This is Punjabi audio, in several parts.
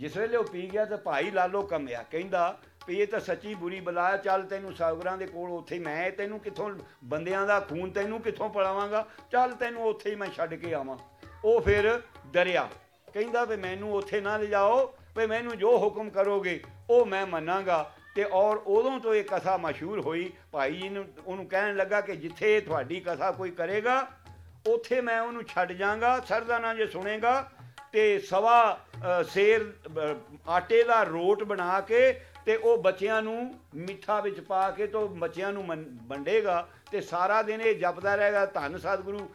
ਜਿਸ ਵੇਲੇ ਉਹ ਪੀ ਗਿਆ ਤਾਂ ਭਾਈ ਲਾਲੋ ਕੰਮਿਆ। ਕਹਿੰਦਾ ਵੀ ਇਹ ਤਾਂ ਸੱਚੀ ਬੁਰੀ ਬਲਾ ਚੱਲ ਤੈਨੂੰ ਸਾਗਰਾਂ ਦੇ ਕੋਲ ਉੱਥੇ ਮੈਂ ਤੈਨੂੰ ਕਿੱਥੋਂ ਬੰਦਿਆਂ ਦਾ ਖੂਨ ਤੈਨੂੰ ਕਿੱਥੋਂ ਪਲਾਵਾਂਗਾ? ਚੱਲ ਤੈਨੂੰ ਉੱਥੇ ਹੀ ਮੈਂ ਛੱਡ ਕੇ ਆਵਾਂ। ਉਹ ਫਿਰ ਡਰਿਆ। ਕਹਿੰਦਾ ਵੀ ਮੈਨੂੰ ਉੱਥੇ ਨਾ ਲਿਜਾਓ, ਵੀ ਮੈਨੂੰ ਜੋ ਹੁਕਮ ਕਰੋਗੇ, ਉਹ ਮੈਂ ਮੰਨਾਂਗਾ। ਤੇ ਔਰ ਉਦੋਂ ਤੋਂ ਇਹ ਕਥਾ ਮਸ਼ਹੂਰ ਹੋਈ। ਭਾਈ ਜੀ ਨੂੰ, ਉਹਨੂੰ ਕਹਿਣ ਲੱਗਾ ਕਿ ਜਿੱਥੇ ਤੁਹਾਡੀ ਕਥਾ ਕੋਈ ਕਰੇਗਾ, ਉੱਥੇ ਮੈਂ ਉਹਨੂੰ ਛੱਡ ਜਾਵਾਂਗਾ ਸਰਦਾਨਾ ਜੇ ਸੁਣੇਗਾ ਤੇ ਸਵਾ ਅ, ਸੇਰ ਆਟੇ ਦਾ ਰੋਟ ਬਣਾ ਕੇ ਤੇ ਉਹ ਬੱਚਿਆਂ ਨੂੰ ਮਿੱਠਾ ਵਿੱਚ ਪਾ ਕੇ ਤੋਂ ਬੱਚਿਆਂ ਨੂੰ ਮਨ- ਵੰਡੇਗਾ ਤੇ ਸਾਰਾ ਦਿਨ ਇਹ ਜਪਦਾ ਰਹੇਗਾ ਧੰਨ ਸਤਿਗੁਰੂ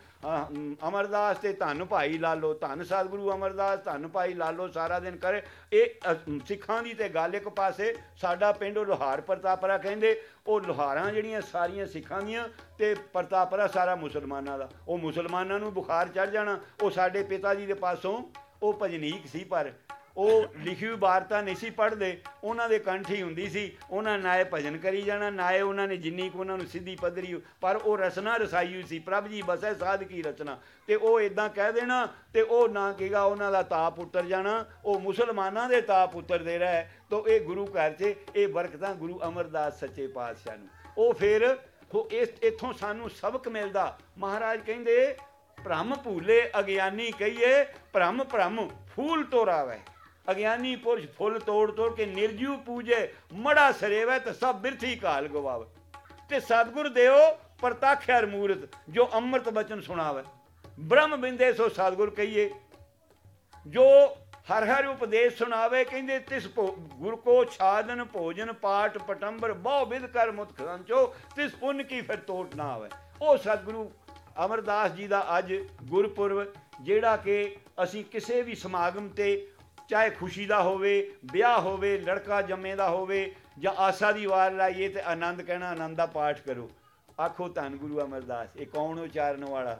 ਅਮਰਦਾਸ ਤੇ ਧੰਨ ਭਾਈ ਲਾਲੋ ਧੰਨ ਸਤਿਗੁਰੂ ਅਮਰਦਾਸ ਧੰਨ ਭਾਈ ਲਾਲੋ ਸਾਰਾ ਦਿਨ ਕਰੇ। ਇਹ ਸਿੱਖਾਂ ਦੀ ਤੇ ਗੱਲ ਇੱਕ ਪਾਸੇ ਸਾਡਾ ਪਿੰਡ ਉਹ ਲੋਹਾਰ ਪ੍ਰਤਾਪਰਾ ਕਹਿੰਦੇ ਉਹ ਲੋਹਾਰਾਂ ਜਿਹੜੀਆਂ ਸਾਰੀਆਂ ਸਿੱਖਾਂ ਦੀਆਂ ਤੇ ਪ੍ਰਤਾਪਰਾ ਸਾਰਾ ਮੁਸਲਮਾਨਾਂ ਦਾ। ਉਹ ਮੁਸਲਮਾਨਾਂ ਨੂੰ ਬੁਖਾਰ ਚੜ ਜਾਣਾ ਉਹ ਸਾਡੇ ਪਿਤਾ ਜੀ ਦੇ ਪਾਸੋਂ ਉਹ ਭਜਨੀਕ ਸੀ, ਪਰ ਉਹ ਲਿਖੀ ਹੋਈ ਵਾਰਤਾ ਨਹੀਂ ਸੀ ਪੜ੍ਹਦੇ। ਉਹਨਾਂ ਦੇ ਕੰਠ ਹੀ ਹੁੰਦੀ ਸੀ। ਉਹਨਾਂ ਨਾਏ ਭਜਨ ਕਰੀ ਜਾਣਾ ਨਾਏ ਉਹਨਾਂ ਨੇ ਜਿੰਨੀ ਕੁ ਉਹਨਾਂ ਨੂੰ ਸਿੱਧੀ ਪੱਧਰੀ ਪਰ ਉਹ ਰਸਨਾ ਰਸਾਈ ਹੋਈ ਸੀ। ਪ੍ਰਭ ਜੀ, ਬਸੈ ਸਾਧ ਕੀ ਰਚਨਾ? ਤੇ ਉਹ ਇਦਾਂ ਕਹਿ ਦੇਣਾ, ਤੇ ਉਹ ਨਾ ਕਹੇਗਾ, ਉਹਨਾਂ ਦਾ ਤਾਪ ਉਤਰ ਜਾਣਾ। ਉਹ ਮੁਸਲਮਾਨਾਂ ਦੇ ਤਾਪ ਉਤਰਦੇ ਰਹੇ। ਤਾਂ ਇਹ ਗੁਰੂ ਘਰ 'ਚ, ਇਹ ਬਰਕਤਾਂ ਗੁਰੂ ਅਮਰਦਾਸ ਸੱਚੇ ਪਾਤਸ਼ਾਹ ਨੂੰ। ਉਹ ਫਿਰ, ਉਹ ਇਸ, ਇੱਥੋਂ ਸਾਨੂੰ ਸਬਕ ਮਿਲਦਾ। ਮਹਾਰਾਜ ਕਹਿੰਦੇ ਭ੍ਰਮ ਭੂਲੇ ਅਗਿਆਨੀ ਕਹੀਏ, ਭ੍ਰਮ ਭ੍ਰਮ ਫੂਲ ਤੋਰਾਵੇ। ਅਗਿਆਨੀ ਪੁਰਸ਼ ਫੁੱਲ ਤੋੜ ਤੋੜ ਕੇ ਨਿਰਜੀਵ ਪੂਜੇ, ਮੜਾ ਸਰੇਵੇ ਤੇ ਸਭ ਬਿਰਥੀ ਕਾਲ ਗਵਾਵੇ। ਤੇ ਸਤਿਗੁਰ ਦੇਓ ਪ੍ਰਤਾਖਿਆਰ ਮੂਰਤ ਜੋ ਅੰਮ੍ਰਿਤ ਬਚਨ ਸੁਣਾਵੇ। ਬ੍ਰਹਮ ਬਿੰਦੇ ਸੋ ਸਤਿਗੁਰ ਕਹੀਏ, ਜੋ ਹਰ ਹਰ ਉਪਦੇਸ਼ ਸੁਣਾਵੇ, ਕਹਿੰਦੇ ਤਿਸ ਭੋ- ਗੁਰ ਕੋ ਛਾਦਨ ਭੋਜਨ ਪਾਠ ਪਟੰਬਰ ਬਹੁ ਵਿਦ ਕਰ ਮੁਤ ਖੰਚੋ ਤਿਸ ਪੁੰਨ ਕੀ ਫਿਰ ਤੋਟ ਨਾ ਆਵੇ। ਉਹ ਸਤਿਗੁਰੂ ਅਮਰਦਾਸ ਜੀ ਦਾ ਅੱਜ ਗੁਰਪੁਰਬ, ਜਿਹੜਾ ਕਿ ਅਸੀਂ ਕਿਸੇ ਵੀ ਸਮਾਗਮ ਤੇ ਚਾਹੇ ਖੁਸ਼ੀ ਦਾ ਹੋਵੇ, ਵਿਆਹ ਹੋਵੇ, ਲੜਕਾ ਜੰਮੇ ਦਾ ਹੋਵੇ, ਜਾਂ ਆਸਾ ਦੀ ਵਾਰ ਲਾਈਏ ਤੇ ਆਨੰਦ ਕਹਿਣਾ, ਆਨੰਦ ਦਾ ਪਾਠ ਕਰੋ। ਆਖੋ ਧੰਨ ਗੁਰੂ ਅਮਰਦਾਸ, ਇਹ ਕੌਣ ਉਚਾਰਨ ਵਾਲਾ?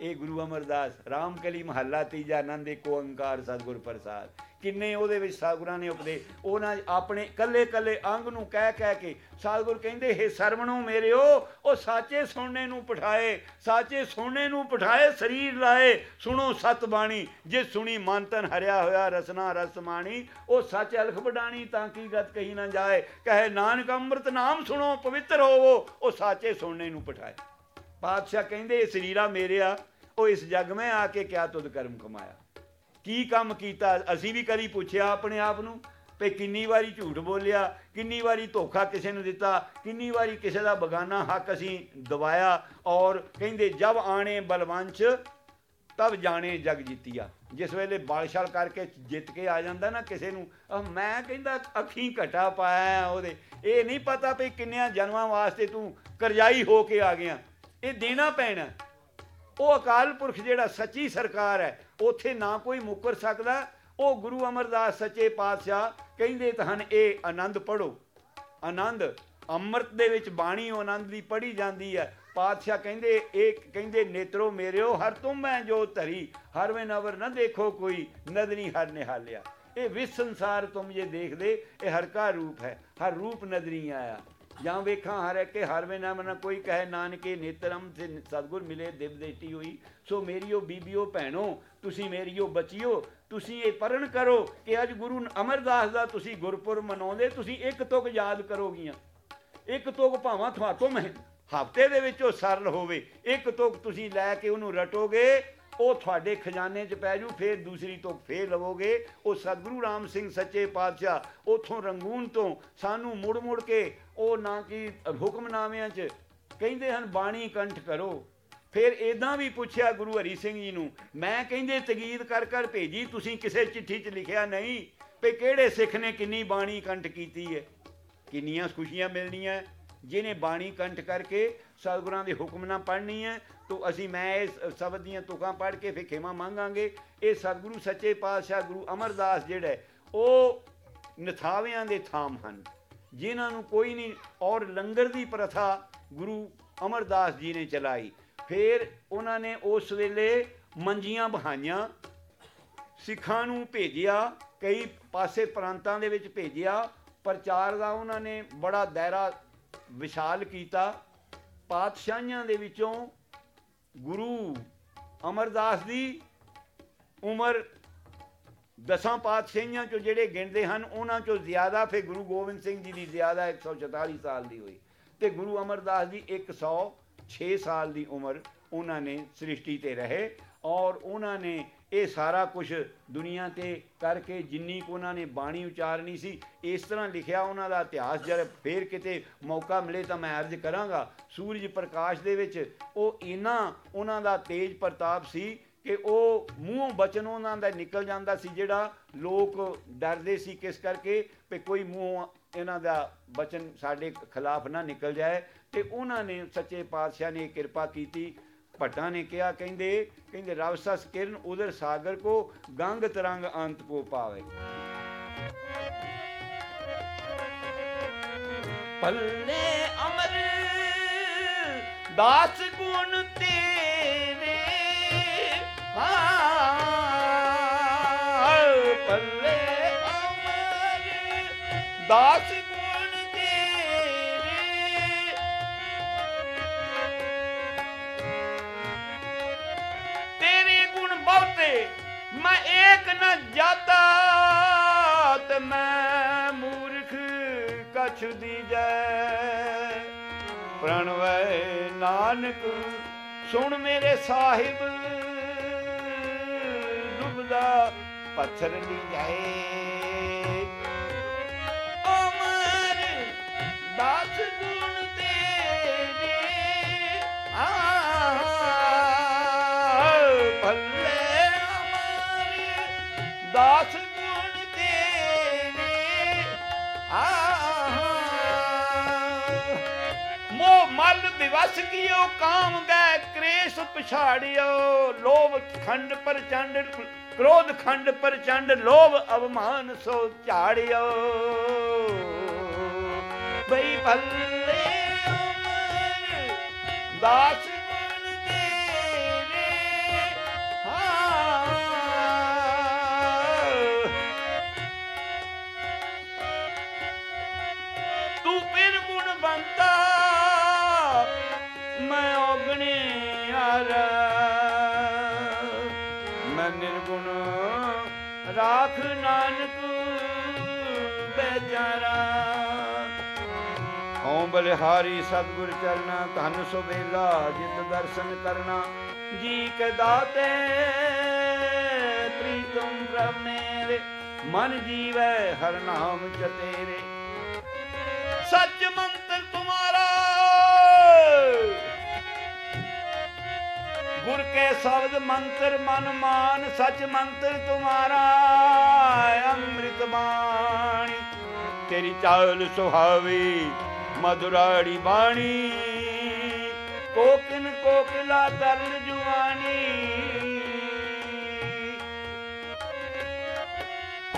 ਇਹ ਗੁਰੂ ਅਮਰਦਾਸ, ਰਾਮਕਲੀ ਮਹੱਲਾ ਤੀਜਾ ਆਨੰਦ, ਏਕ ਓੰਕਾਰ ਸਤਿਗੁਰ ਪ੍ਰਸਾਦ। ਕਿੰਨੇ ਉਹਦੇ ਵਿੱਚ ਸਤਿਗੁਰਾਂ ਨੇ ਉਪਦੇ, ਉਹਨਾਂ ਆਪਣੇ ਕੱਲੇ ਕੱਲੇ ਅੰਗ ਨੂੰ ਕਹਿ ਕਹਿ ਕੇ ਸਤਿਗੁਰ ਕਹਿੰਦੇ, ਹੈ ਸਰਵਣੋ ਮੇਰਿਓ, ਉਹ ਸਾਚੇ ਸੁਣਨੇ ਨੂੰ ਪਠਾਏ, ਸਾਚੇ ਸੁਣਨੇ ਨੂੰ ਪਠਾਏ, ਸਰੀਰ ਲਾਏ। ਸੁਣੋ ਸਤ ਬਾਣੀ ਜੇ ਸੁਣੀ ਮਨ ਤਨ ਹਰਿਆ ਹੋਇਆ, ਰਸਨਾ ਰਸ ਮਾਣੀ, ਉਹ ਸੱਚ ਅਲਖ ਬਡਾਣੀ ਤਾਂ ਕੀ ਗਤ ਕਹੀ ਨਾ ਜਾਏ। ਕਹੇ ਨਾਨਕ ਅੰਮ੍ਰਿਤ ਨਾਮ ਸੁਣੋ, ਪਵਿੱਤਰ ਹੋਵੋ, ਉਹ ਸਾਚੇ ਸੁਣਨੇ ਨੂੰ ਪਠਾਏ। ਪਾਤਸ਼ਾਹ ਕਹਿੰਦੇ, ਇਹ ਸਰੀਰਾ ਮੇਰਿਆ ਉਹ ਇਸ ਜਗ ਮੈਂ ਆ ਕੇ ਕਿਆ ਤੁਧ ਕਰਮ ਕਮਾਇਆ? ਕੀ ਕੰਮ ਕੀਤਾ? ਅਸੀਂ ਵੀ ਕਦੀ ਪੁੱਛਿਆ ਆਪਣੇ ਆਪ ਨੂੰ ਤੇ ਕਿੰਨੀ ਵਾਰੀ ਝੂਠ ਬੋਲਿਆ, ਕਿੰਨੀ ਵਾਰੀ ਧੋਖਾ ਕਿਸੇ ਨੂੰ ਦਿੱਤਾ, ਕਿੰਨੀ ਵਾਰੀ ਕਿਸੇ ਦਾ ਬਗਾਨਾ ਹੱਕ ਅਸੀਂ ਦਵਾਇਆ ਔਰ ਕਹਿੰਦੇ ਜਬ ਆਣੇ ਬਲਵੰਸ਼, ਤਬ ਜਾਣੇ ਜਗ ਜੀਤੀਆ। ਜਿਸ ਵੇਲੇ ਬਾਲਸ਼ਾਲ ਕਰਕੇ ਜਿੱਤ ਕੇ ਆ ਜਾਂਦਾ ਨਾ ਕਿਸੇ ਨੂੰ ਮੈਂ ਕਹਿੰਦਾ ਅੱਖੀਂ ਘਟਾ ਪਾਇਆ ਉਹਦੇ। ਇਹ ਨਹੀਂ ਪਤਾ ਵੀ ਕਿੰਨਿਆਂ ਜਨਮਾਂ ਵਾਸਤੇ ਤੂੰ ਕਰਜ਼ਾਈ ਹੋ ਕੇ ਆ ਗਿਆ। ਇਹ ਦੇਣਾ ਪੈਣਾ। ਉਹ ਅਕਾਲ ਪੁਰਖ ਜਿਹੜਾ ਸੱਚੀ ਸਰਕਾਰ ਹੈ ਉਥੇ ਨਾ ਕੋਈ ਮੁਕਰ ਸਕਦਾ। ਉਹ ਗੁਰੂ ਅਮਰਦਾਸ ਸੱਚੇ ਪਾਤਸ਼ਾਹ ਕਹਿੰਦੇ ਤਾਂ ਹਨ, ਇਹ ਆਨੰਦ ਪੜੋ ਆਨੰਦ, ਅੰਮ੍ਰਿਤ ਦੇ ਵਿੱਚ ਬਾਣੀ ਆਨੰਦ ਦੀ ਪੜੀ ਜਾਂਦੀ ਹੈ। ਪਾਤਸ਼ਾਹ ਕਹਿੰਦੇ, ਇਹ ਕਹਿੰਦੇ, ਨੇਤਰੋ ਮੇਰਿਓ, ਹਰ ਤੁਮ ਮੈਂ ਜੋ ਧਰੀ, ਹਰ ਵੇ ਨਵਰ ਨਾ ਦੇਖੋ ਕੋਈ ਨਦਰੀ ਹਰ ਨਿਹਾਲਿਆ। ਇਹ ਵਿਸ ਸੰਸਾਰ ਤੁਮ ਜੇ ਦੇਖਦੇ, ਇਹ ਹਰ ਕਾ ਰੂਪ ਹੈ, ਹਰ ਰੂਪ ਨਦਰੀ ਆਇਆ। ਜਾਂ ਵੇਖਾਂ ਹਰ ਕੇ, ਹਰ ਵੇ ਨਾਮ ਨਾ ਕੋਈ ਕਹੇ, ਨਾਨਕੇ ਨੇਤਰਮ ਤੇ ਸਤਗੁਰ ਮਿਲੇ, ਦਿਵ ਦੇਤੀ ਹੋਈ। ਸੋ ਮੇਰੀਓ ਬੀਬੀਓ ਭੈਣੋ ਤੁਸੀਂ ਮੇਰੀਓ ਬੱਚਿਓ, ਤੁਸੀਂ ਇਹ ਪਰਣ ਕਰੋ ਕਿ ਅੱਜ ਗੁਰੂ ਅਮਰਦਾਸ ਦਾ ਤੁਸੀਂ ਗੁਰਪੁਰਬ ਮਨਾਉਂਦੇ, ਤੁਸੀਂ ਇੱਕ ਤੁਕ ਯਾਦ ਕਰੋਗੀਆਂ। ਇੱਕ ਤੁਕ ਭਾਵਾਂ ਤੁਹਾਤੋਂ ਮੈਂ, ਹਫ਼ਤੇ ਦੇ ਵਿੱਚ ਉਹ ਸਰਲ ਹੋਵੇ। ਇੱਕ ਤੁਕ ਤੁਸੀਂ ਲੈ ਕੇ ਉਹਨੂੰ ਰਟੋਗੇ, ਉਹ ਤੁਹਾਡੇ ਖਜ਼ਾਨੇ 'ਚ ਪੈ ਜੂ, ਫੇਰ ਦੂਸਰੀ ਤੁਕ ਫੇਰ ਲਵੋਗੇ। ਉਹ ਸਤਿਗੁਰੂ ਰਾਮ ਸਿੰਘ ਸੱਚੇ ਪਾਤਸ਼ਾਹ, ਉਥੋਂ ਰੰਗੂਨ ਤੋਂ ਸਾਨੂੰ ਮੁੜ ਮੁੜ ਕੇ ਉਹ ਨਾ ਕਿ ਹੁਕਮਨਾਮਿਆਂ 'ਚ ਕਹਿੰਦੇ ਹਨ, ਬਾਣੀ ਕੰਠ ਕਰੋ। ਫਿਰ ਇਦਾਂ ਵੀ ਪੁੱਛਿਆ ਗੁਰੂ ਹਰੀ ਸਿੰਘ ਜੀ ਨੂੰ, ਮੈਂ ਕਹਿੰਦੇ ਤਗੀਦ ਕਰ ਕਰ ਭੇਜੀ, ਤੁਸੀਂ ਕਿਸੇ ਚਿੱਠੀ 'ਚ ਲਿਖਿਆ ਨਹੀਂ ਵੀ ਕਿਹੜੇ ਸਿੱਖ ਨੇ ਕਿੰਨੀ ਬਾਣੀ ਕੰਠ ਕੀਤੀ ਹੈ। ਕਿੰਨੀਆਂ ਖੁਸ਼ੀਆਂ ਮਿਲਣੀਆਂ, ਜਿਹਨੇ ਬਾਣੀ ਕੰਠ ਕਰਕੇ ਸਤਿਗੁਰਾਂ ਦੇ ਹੁਕਮ ਨਾਲ ਪੜ੍ਹਨੀ ਹੈ, ਤੋ ਅਸੀਂ ਮੈਂ ਇਸ ਸ਼ਬਦ ਦੀਆਂ ਤੁਕਾਂ ਪੜ੍ਹ ਕੇ ਫਿਰ ਖੇਮਾ ਮੰਗਾਂਗੇ। ਇਹ ਸਤਿਗੁਰੂ ਸੱਚੇ ਪਾਤਸ਼ਾਹ ਗੁਰੂ ਅਮਰਦਾਸ ਜਿਹੜਾ ਉਹ ਨਥਾਵਿਆਂ ਦੇ ਥਾਮ ਹਨ, ਜਿਨ੍ਹਾਂ ਨੂੰ ਕੋਈ ਨਹੀਂ, ਔਰ ਲੰਗਰ ਦੀ ਪ੍ਰਥਾ ਗੁਰੂ ਅਮਰਦਾਸ ਜੀ ਨੇ ਚਲਾਈ। ਫਿਰ ਉਹਨਾਂ ਨੇ ਉਸ ਵੇਲੇ ਮੰਜੀਆਂ ਬਹਾਈਆਂ, ਸਿੱਖਾਂ ਨੂੰ ਭੇਜਿਆ, ਕਈ ਪਾਸੇ ਪ੍ਰਾਂਤਾਂ ਦੇ ਵਿੱਚ ਭੇਜਿਆ, ਪ੍ਰਚਾਰ ਦਾ ਉਹਨਾਂ ਨੇ ਬੜਾ ਦਾਇਰਾ ਵਿਸ਼ਾਲ ਕੀਤਾ। ਪਾਤਸ਼ਾਹੀਆਂ ਦੇ ਵਿੱਚੋਂ ਗੁਰੂ ਅਮਰਦਾਸ ਦੀ ਉਮਰ ਦਸਾਂ ਪਾਤਸ਼ਾਹੀਆਂ ਚੋਂ ਜਿਹੜੇ ਗਿਣਦੇ ਹਨ, ਉਹਨਾਂ ਚੋਂ ਜ਼ਿਆਦਾ ਫਿਰ ਗੁਰੂ ਗੋਬਿੰਦ ਸਿੰਘ ਜੀ ਦੀ ਜ਼ਿਆਦਾ 144 ਸਾਲ ਦੀ ਹੋਈ ਤੇ ਗੁਰੂ ਅਮਰਦਾਸ ਜੀ 106 ਸਾਲ ਦੀ ਉਮਰ ਉਹਨਾਂ ਨੇ ਸ੍ਰਿਸ਼ਟੀ ਤੇ ਰਹੇ ਔਰ ਉਹਨਾਂ ਨੇ ਇਹ ਸਾਰਾ ਕੁਝ ਦੁਨੀਆ ਤੇ ਕਰਕੇ ਜਿੰਨੀ ਕੁ ਉਹਨਾਂ ਨੇ ਬਾਣੀ ਉਚਾਰਨੀ ਸੀ, ਇਸ ਤਰ੍ਹਾਂ ਲਿਖਿਆ ਉਹਨਾਂ ਦਾ ਇਤਿਹਾਸ। ਜਦ ਫੇਰ ਕਿਤੇ ਮੌਕਾ ਮਿਲੇ ਤਾਂ ਮੈਂ ਅਰਜ਼ ਕਰਾਂਗਾ, ਸੂਰਜ ਪ੍ਰਕਾਸ਼ ਦੇ ਵਿੱਚ ਉਹ ਇਨਾ ਉਹਨਾਂ ਦਾ ਤੇਜ ਪ੍ਰਤਾਪ ਸੀ ਕਿ ਉਹ ਮੂੰਹੋਂ ਬਚਨ ਉਹਨਾਂ ਦਾ ਨਿਕਲ ਜਾਂਦਾ ਸੀ, ਜਿਹੜਾ ਲੋਕ ਡਰਦੇ ਸੀ ਕਿਸ ਕਰਕੇ ਕਿ ਕੋਈ ਮੂੰਹੋਂ ਇਹਨਾਂ ਦਾ ਬਚਨ ਸਾਡੇ ਖਿਲਾਫ ਨਾ ਨਿਕਲ ਜਾਏ। ਤੇ ਉਹਨਾਂ ਨੇ ਸੱਚੇ ਪਾਤਸ਼ਾਹ ਨੇ ਕਿਰਪਾ ਕੀਤੀ। ਭੱਟਾਂ ਨੇ ਕਿਹਾ, ਕਹਿੰਦੇ ਕਹਿੰਦੇ ਰਵ ਸਸ ਕਿਰਨ ਉਦਰ ਸਾਗਰ ਕੋ ਗੰਗ ਤਰੰਗ ਅੰਤ ਕੋ ਪਾਵੇ। ਪੱਲੇ ਅਮਰ, ਦਾਸ ਗੁਣ ਤੇਰੇ। ਹਾਂ ਪੱਲੇ ਅਮਰ, ਦਾਸ ਏਕ ਨ ਜਾਤਾ ਤੇ ਮੈਂ ਮੂਰਖ ਕਛ ਦੀਜੈ ਪ੍ਰਣਵੈ ਨਾਨਕ, ਸੁਣ ਮੇਰੇ ਸਾਹਿਬ। ਡੁੱਬਦਾ ਪੱਥਰ ਦੀ ਜਾਏ ਅਮਰ ਦਾਸ ਗੁਣ ਆ ਮਲ ਵਿਵਸ ਕੀਓ, ਕਾਮ ਗੈ ਕ੍ਰੇਸ਼ ਪਛਾੜਿਓ। ਲੋਭ ਖੰਡ ਪ੍ਰਚੰਡ, ਕ੍ਰੋਧ ਖੰਡ ਪ੍ਰਚੰਡ, ਲੋਭ ਅਵਮਾਨ ਸੋ ਝਾੜਿਓ। ਬਈ ਭੱਲੇ, ਦਾਸ ਮੈਂ ਹਰ ਮੈਂ ਨਿਰਗੁਣ ਰਾਖ ਨਾਨਕ ਬੇਚਾਰਾ ਓਂ ਬਲਿਹਾਰੀ ਸਤਿਗੁਰ ਚਰਨਾ, ਧੰਨ ਸੁਬੇਲਾ, ਜਿਤ ਦਰਸ਼ਨ ਕਰਨਾ। ਜੀ ਕੇ ਦਾਤੇ, ਪ੍ਰੀਤਮ ਪ੍ਰਭ ਮੇਰੇ, ਮਨ ਜੀਵੈ ਹਰ ਨਾਮ ਤੇਰੇ ਸੱਚ ਮੰਤਰ ਗੁਰ ਕੇ ਸ਼ਬਦ ਮੰਤਰ ਮਨ ਮਾਨ, ਸਚ ਮੰਤਰ ਤੁਮਾਰਾ, ਅੰਮ੍ਰਿਤ ਬਾਣੀ। ਤੇਰੀ ਚਾਲ ਸੁਹਾਵੀ ਮధుਰਾੜੀ ਬਾਣੀ। ਕੋਕਿਨ ਕੋਕਿਲਾ ਦਰਨ ਜੁਆਨੀ।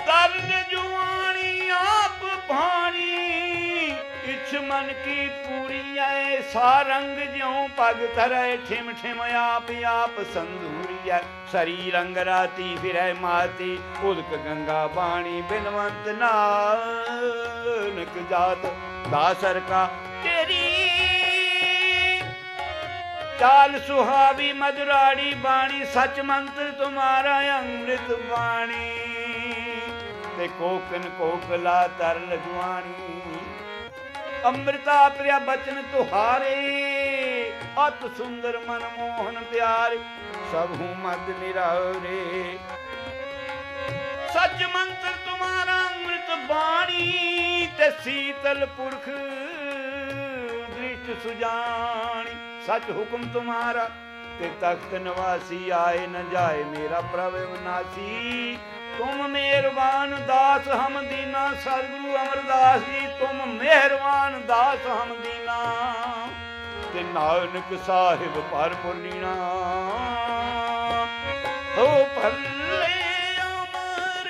ਤਰਨ ਜੁਆਣੀ ਆਪ ਭਾਣੀ। ਇਛ ਮਨ ਕੀ ਪੂਰੀ ਐ ਸਾਰੰਗ ਜਿਉ ਪਗ ਧਰੈ, ਠਿਮ ਠਿਮ ਆਪ ਆਪ ਸੰਧੂਰੀ ਸਰੀ ਰੰਗ ਰਾਤੀ ਫਿਰੈ ਮਾਤੀ, ਉਦਕ ਗੰਗਾ ਬਾਣੀ ਬਿਨਵੰਤ ਨਾਨਕ ਜਾਤ। ਦਾਸਰ ਕਾ ਤੇਰੀ ਚਾਲ ਸੁਹਾਵੀ ਮਧੁਰਾੜੀ ਬਾਣੀ ਸਚ ਮੰਤਰ ਤੁਮਾਰਾ ਅੰਮ੍ਰਿਤ ਬਾਣੀ। ਤੇ ਕੋਕਨ ਕੋਕਲਾ ਤਰਲ ਜਵਾਨੀ ਅੰਮ੍ਰਿਤਾ ਪ੍ਰਿਆ ਬਚਨ ਤੁਹਾਰੇ। ਅਤ ਸੁੰਦਰ ਮਨ ਮੋਹਨ ਪਿਆਰੇ, ਸਭ ਹੂੰ ਮਦ ਨਿਰਾਰੇ ਸੱਚ ਮੰਤਰ ਤੁਮਾਰਾ ਅੰਮ੍ਰਿਤ ਬਾਣੀ ਤੇ ਸੀਤਲ ਪੁਰਖ ਦ੍ਰਿਸ਼ਟ ਸੁਜਾਨੀ ਸੱਚ ਹੁਕਮ ਤੁਮਾਰਾ ਤੇ ਤਖਤ ਨਿਵਾਸੀ ਆਏ ਨ ਜਾਏ, ਮੇਰਾ ਪ੍ਰਭ ਵਿਨਾਸੀ ਤੁਮ ਮਿਹਰਬਾਨ ਦਾਸ ਹਮ ਦੀਨਾ, ਸਤਿਗੁਰੂ ਅਮਰਦਾਸ ਜੀ, ਤੁਮ ਮਿਹਰਬਾਨ ਦਾਸ ਹਮ ਦੀਨਾ, ਤੇ ਨਾਨਕ ਸਾਹਿਬ ਪਰ ਪੁਰਨੀਣਾ ਹੋ ਭੱਲੇ ਅਮਰ,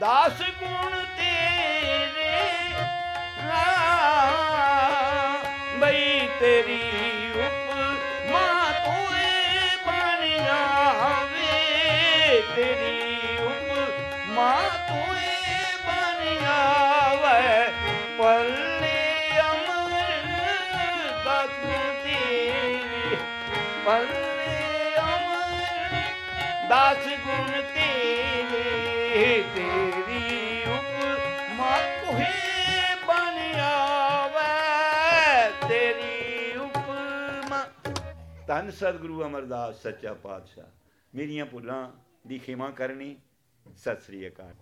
ਦਾਸ ਗੁਣ ਤੇਰੇ ਰਾ ਬਈ ਤੇਰੀ ਗੁਣ ਤੇਰੇ, ਤੇਰੀ ਉਪਮਾ। ਕੋਹੇ ਸਤਿਗੁਰੂ ਅਮਰਦਾਸ, ਸੱਚਾ ਪਾਤਸ਼ਾਹ, ਮੇਰੀਆਂ ਭੁੱਲਾਂ ਦੀ ਖਿਮਾ ਕਰਨੀ ਸਤਿ ਸ੍ਰੀ ਅਕਾਲ।